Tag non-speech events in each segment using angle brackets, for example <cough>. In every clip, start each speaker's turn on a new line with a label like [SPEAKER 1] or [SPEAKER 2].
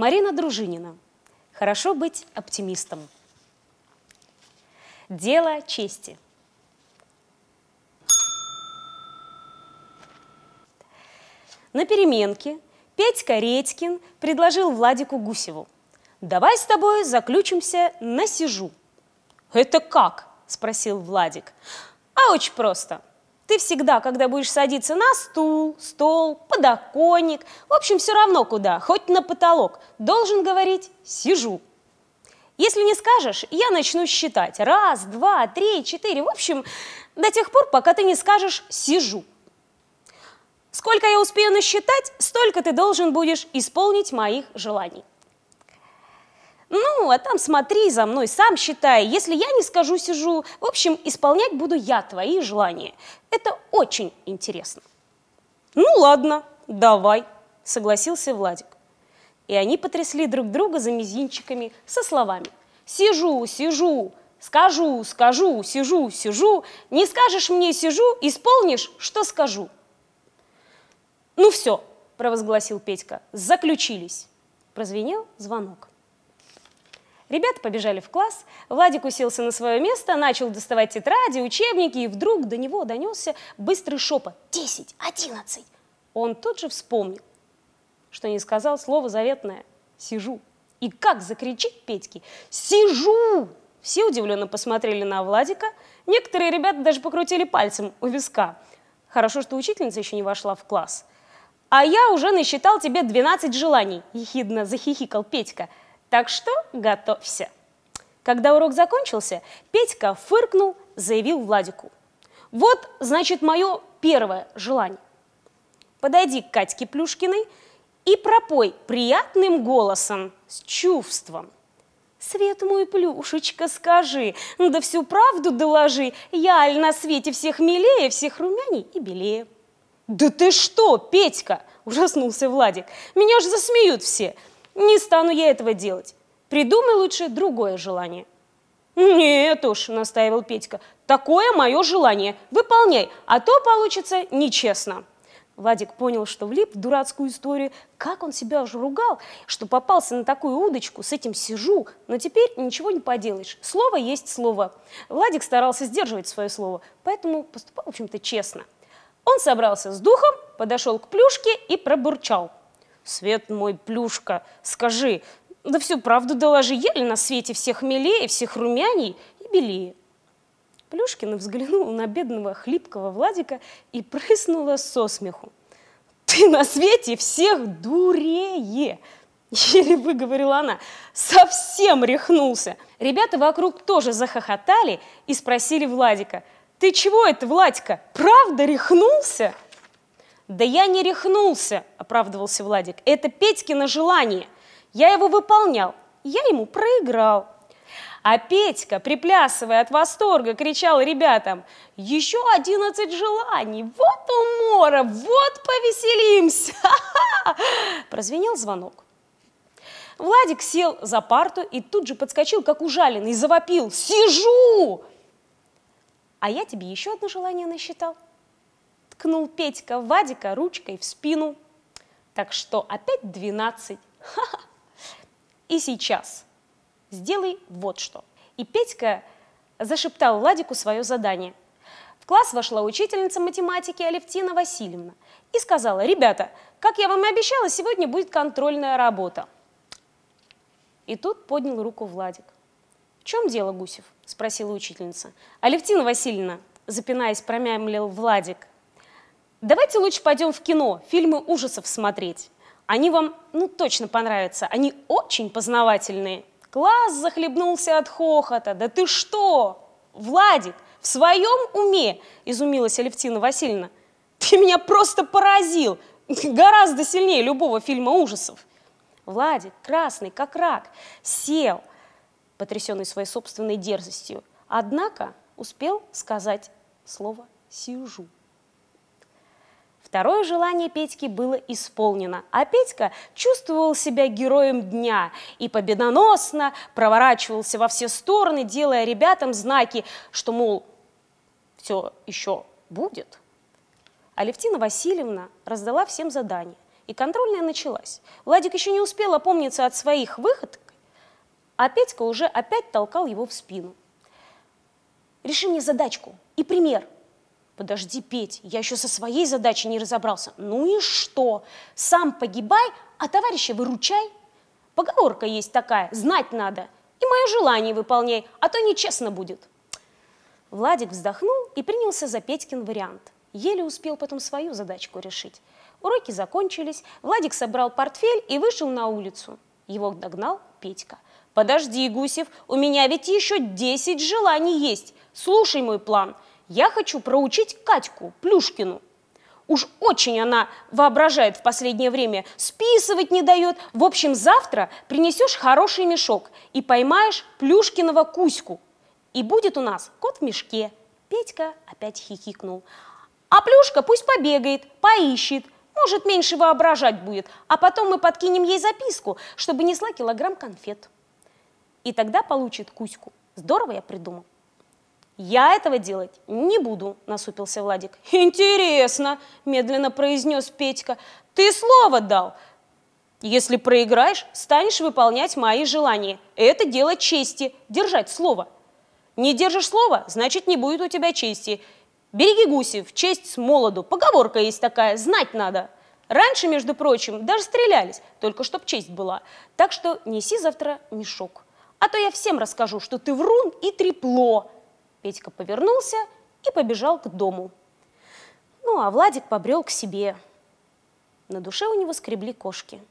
[SPEAKER 1] Марина Дружинина. Хорошо быть оптимистом. Дело чести. На переменке Петька Редькин предложил Владику Гусеву. «Давай с тобой заключимся на сижу». «Это как?» – спросил Владик. «А очень просто. Ты всегда, когда будешь садиться на стул, стол, подоконник, в общем, все равно куда, хоть на потолок, должен говорить «сижу». Если не скажешь, я начну считать. Раз, два, три, четыре. В общем, до тех пор, пока ты не скажешь «сижу». Сколько я успею насчитать, столько ты должен будешь исполнить моих желаний. Ну, а там смотри за мной, сам считай. Если я не скажу, сижу. В общем, исполнять буду я твои желания. Это очень интересно. Ну, ладно, давай, согласился Владик. И они потрясли друг друга за мизинчиками со словами. Сижу, сижу, скажу, скажу, сижу, сижу. Не скажешь мне сижу, исполнишь, что скажу. Ну все, провозгласил Петька, заключились. Прозвенел звонок. Ребята побежали в класс, Владик уселся на свое место, начал доставать тетради, учебники, и вдруг до него донесся быстрый шепот. «Десять! Одиннадцать!» Он тут же вспомнил, что не сказал слово заветное «сижу». И как закричит Петьке «Сижу!» Все удивленно посмотрели на Владика, некоторые ребята даже покрутили пальцем у виска. Хорошо, что учительница еще не вошла в класс. «А я уже насчитал тебе 12 желаний», – ехидно захихикал Петька – так что готовься. Когда урок закончился, Петька фыркнул, заявил Владику. Вот, значит, мое первое желание. Подойди к Катьке Плюшкиной и пропой приятным голосом, с чувством. Свет мой, Плюшечка, скажи, да всю правду доложи, я аль на свете всех милее, всех румяней и белее. Да ты что, Петька, ужаснулся Владик, меня же засмеют все. Не стану я этого делать. Придумай лучше другое желание. Нет уж, настаивал Петька, такое мое желание. Выполняй, а то получится нечестно. Владик понял, что влип в дурацкую историю, как он себя уже ругал, что попался на такую удочку, с этим сижу, но теперь ничего не поделаешь. Слово есть слово. Владик старался сдерживать свое слово, поэтому поступал, в общем-то, честно. Он собрался с духом, подошел к плюшке и пробурчал – Свет мой, плюшка, скажи, да всю правду доложи, ли на свете всех милее, всех румяней и белее? Плюшкина взглянула на бедного хлипкого Владика и прыснула со смеху. «Ты на свете всех дурее!» Еле выговорила она. «Совсем рехнулся!» Ребята вокруг тоже захохотали и спросили Владика. «Ты чего это, Владька, правда рехнулся?» «Да я не рехнулся», – оправдывался Владик. «Это Петькино желание. Я его выполнял. Я ему проиграл». А Петька, приплясывая от восторга, кричал ребятам, «Еще одиннадцать желаний! Вот умора! Вот повеселимся!» <laughs> Прозвенел звонок. Владик сел за парту и тут же подскочил, как ужаленный, завопил, «Сижу!» «А я тебе еще одно желание насчитал», ткнул Петька Вадика ручкой в спину. Так что опять 12. И сейчас сделай вот что. И Петька зашептал Владику свое задание. В класс вошла учительница математики Алевтина Васильевна и сказала, ребята, как я вам и обещала, сегодня будет контрольная работа. И тут поднял руку Владик. «В чем дело, Гусев?» – спросила учительница. «Алевтина Васильевна», запинаясь, промямлил Владик, Давайте лучше пойдем в кино, фильмы ужасов смотреть. Они вам, ну, точно понравятся. Они очень познавательные. Класс захлебнулся от хохота. Да ты что? Владик, в своем уме? Изумилась Алевтина Васильевна. Ты меня просто поразил. Гораздо сильнее любого фильма ужасов. Владик, красный, как рак, сел, потрясенный своей собственной дерзостью. Однако успел сказать слово «сижу». Второе желание Петьки было исполнено, а Петька чувствовал себя героем дня и победоносно проворачивался во все стороны, делая ребятам знаки, что, мол, все еще будет. Алевтина Васильевна раздала всем задание, и контрольная началась. Владик еще не успел опомниться от своих выходок, а Петька уже опять толкал его в спину. «Реши мне задачку и пример». «Подожди, Петь, я еще со своей задачей не разобрался». «Ну и что? Сам погибай, а товарища выручай». Поговорка есть такая, знать надо. И мое желание выполняй, а то нечестно будет. Владик вздохнул и принялся за Петькин вариант. Еле успел потом свою задачку решить. Уроки закончились, Владик собрал портфель и вышел на улицу. Его догнал Петька. «Подожди, Гусев, у меня ведь еще 10 желаний есть. Слушай мой план. Я хочу проучить Катьку, Плюшкину». Уж очень она воображает в последнее время, списывать не дает. В общем, завтра принесешь хороший мешок и поймаешь Плюшкиного Кузьку. И будет у нас кот в мешке. Петька опять хихикнул. А Плюшка пусть побегает, поищет, может, меньше воображать будет, а потом мы подкинем ей записку, чтобы несла килограмм конфет. И тогда получит Кузьку. Здорово я придумал. «Я этого делать не буду», – насупился Владик. «Интересно», – медленно произнес Петька. «Ты слово дал. Если проиграешь, станешь выполнять мои желания. Это дело чести, держать слово. Не держишь слово, значит, не будет у тебя чести. Береги Гусев, честь с молоду. Поговорка есть такая, знать надо». Раньше, между прочим, даже стрелялись, только чтоб честь была. Так что неси завтра мешок. А то я всем расскажу, что ты врун и трепло. Петька повернулся и побежал к дому. Ну, а Владик побрел к себе. На душе у него скребли кошки.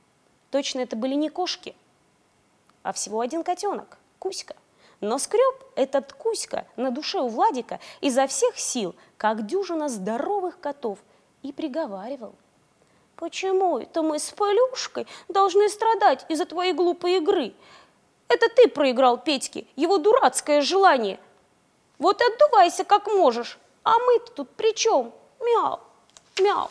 [SPEAKER 1] Точно это были не кошки, а всего один котенок, Кузька. Но скреб этот Кузька на душе у Владика изо всех сил, как дюжина здоровых котов, и приговаривал. «Почему это мы с Полюшкой должны страдать из-за твоей глупой игры? Это ты проиграл Петьке, его дурацкое желание – вот отдувайся как можешь, а мы-то тут при чем? Мяу, мяу.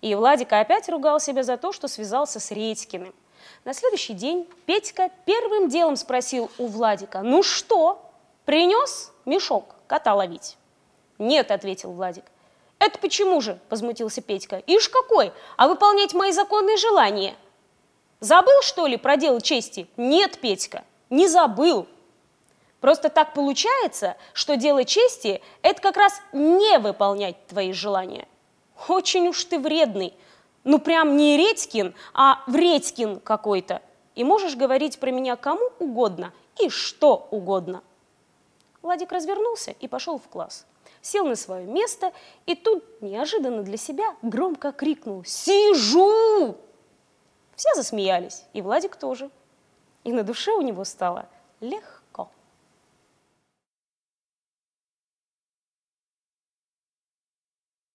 [SPEAKER 1] И Владик опять ругал себя за то, что связался с Редькиным. На следующий день Петька первым делом спросил у Владика, ну что, принес мешок кота ловить? Нет, ответил Владик. Это почему же, возмутился Петька. Ишь какой, а выполнять мои законные желания? Забыл, что ли, про дело чести? Нет, Петька, не забыл. Просто так получается, что дело чести – это как раз не выполнять твои желания. Очень уж ты вредный. Ну прям не Редькин, а Вредькин какой-то. И можешь говорить про меня кому угодно и что угодно. Владик развернулся и пошел в класс. Сел на свое место и тут неожиданно для себя громко крикнул «Сижу!». Все засмеялись, и Владик тоже. И на душе у него стало легко.